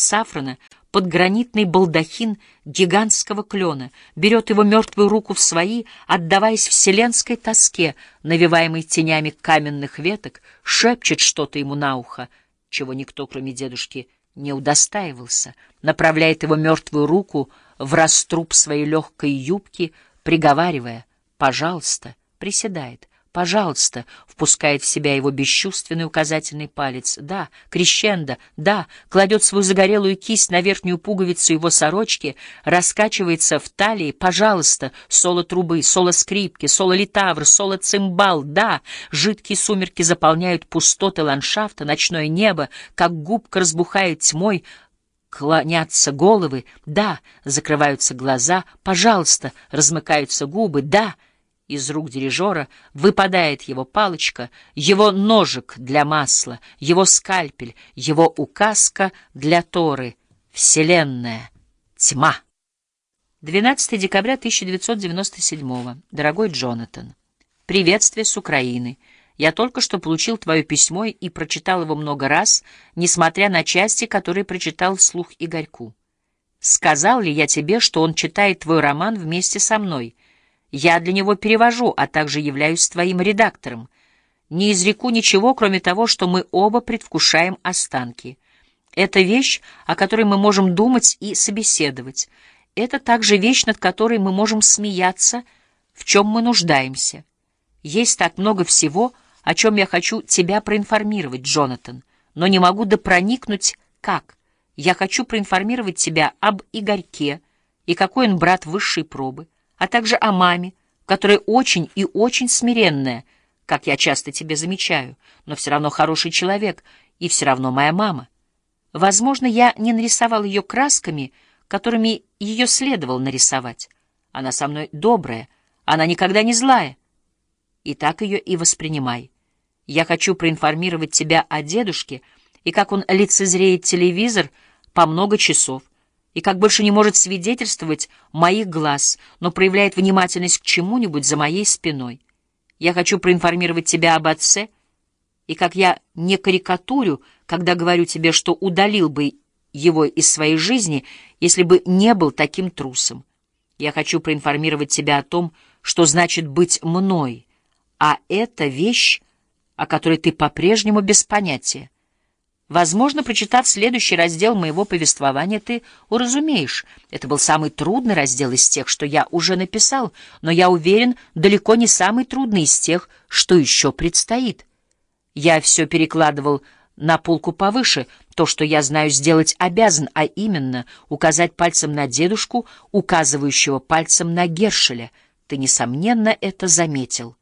Сафрана под гранитный балдахин гигантского клена, берет его мертвую руку в свои, отдаваясь вселенской тоске, навеваемой тенями каменных веток, шепчет что-то ему на ухо, чего никто, кроме дедушки, не удостаивался, направляет его мертвую руку в раструб своей легкой юбки, приговаривая «пожалуйста», приседает, Пожалуйста, впускает в себя его бесчувственный указательный палец. Да, крещендо, да, кладет свою загорелую кисть на верхнюю пуговицу его сорочки, раскачивается в талии. Пожалуйста, соло трубы, соло скрипки, соло литавр, соло цимбал. Да, жидкие сумерки заполняют пустоты ландшафта, ночное небо, как губка разбухает тьмой, клонятся головы, да, закрываются глаза, пожалуйста, размыкаются губы, да — из рук дирижера выпадает его палочка, его ножик для масла, его скальпель, его указка для торы. Вселенная. Тьма. 12 декабря 1997. Дорогой Джонатан, приветствие с Украины. Я только что получил твое письмо и прочитал его много раз, несмотря на части, которые прочитал вслух Игорьку. Сказал ли я тебе, что он читает твой роман вместе со мной — я для него перевожу, а также являюсь твоим редактором. Не изреку ничего, кроме того, что мы оба предвкушаем останки. Это вещь, о которой мы можем думать и собеседовать. Это также вещь, над которой мы можем смеяться, в чем мы нуждаемся. Есть так много всего, о чем я хочу тебя проинформировать, Джонатан, но не могу допроникнуть, как. Я хочу проинформировать тебя об Игорьке и какой он брат высшей пробы а также о маме, которая очень и очень смиренная, как я часто тебе замечаю, но все равно хороший человек, и все равно моя мама. Возможно, я не нарисовал ее красками, которыми ее следовало нарисовать. Она со мной добрая, она никогда не злая. И так ее и воспринимай. Я хочу проинформировать тебя о дедушке и как он лицезреет телевизор по много часов, и как больше не может свидетельствовать моих глаз, но проявляет внимательность к чему-нибудь за моей спиной. Я хочу проинформировать тебя об отце, и как я не карикатурю, когда говорю тебе, что удалил бы его из своей жизни, если бы не был таким трусом. Я хочу проинформировать тебя о том, что значит быть мной, а это вещь, о которой ты по-прежнему без понятия. Возможно, прочитав следующий раздел моего повествования, ты уразумеешь. Это был самый трудный раздел из тех, что я уже написал, но я уверен, далеко не самый трудный из тех, что еще предстоит. Я все перекладывал на полку повыше, то, что я знаю сделать обязан, а именно указать пальцем на дедушку, указывающего пальцем на Гершеля. Ты, несомненно, это заметил.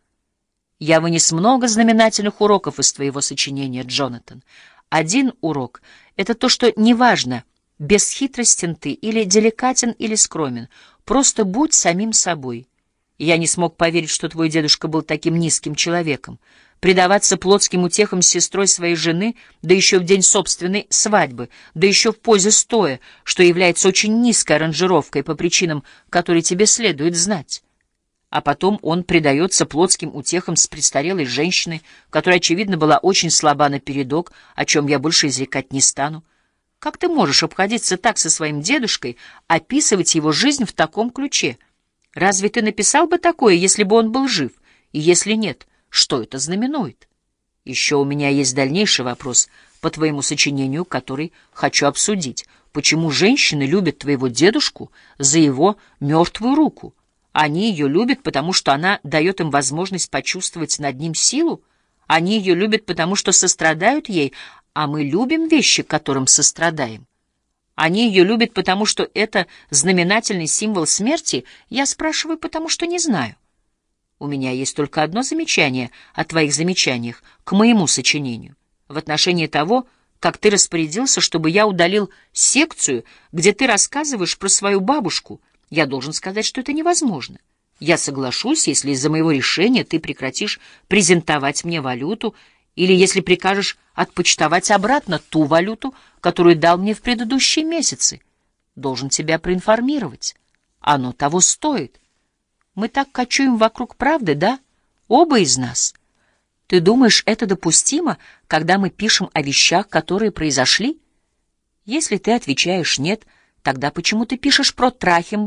Я вынес много знаменательных уроков из твоего сочинения, Джонатан. Один урок — это то, что неважно, бесхитростен ты или деликатен или скромен, просто будь самим собой. Я не смог поверить, что твой дедушка был таким низким человеком. Предаваться плотским утехам с сестрой своей жены, да еще в день собственной свадьбы, да еще в позе стоя, что является очень низкой аранжировкой по причинам, которые тебе следует знать а потом он предается плотским утехам с престарелой женщиной, которая, очевидно, была очень слаба на передок, о чем я больше изрекать не стану. Как ты можешь обходиться так со своим дедушкой, описывать его жизнь в таком ключе? Разве ты написал бы такое, если бы он был жив? И если нет, что это знаменует? Еще у меня есть дальнейший вопрос по твоему сочинению, который хочу обсудить. Почему женщины любят твоего дедушку за его мертвую руку? Они ее любят, потому что она дает им возможность почувствовать над ним силу. Они ее любят, потому что сострадают ей, а мы любим вещи, которым сострадаем. Они ее любят, потому что это знаменательный символ смерти. Я спрашиваю, потому что не знаю. У меня есть только одно замечание о твоих замечаниях к моему сочинению. В отношении того, как ты распорядился, чтобы я удалил секцию, где ты рассказываешь про свою бабушку — я должен сказать, что это невозможно. Я соглашусь, если из-за моего решения ты прекратишь презентовать мне валюту или если прикажешь отпочтовать обратно ту валюту, которую дал мне в предыдущие месяцы. Должен тебя проинформировать. Оно того стоит. Мы так кочуем вокруг правды, да? Оба из нас. Ты думаешь, это допустимо, когда мы пишем о вещах, которые произошли? Если ты отвечаешь «нет», тогда почему ты пишешь про Трахим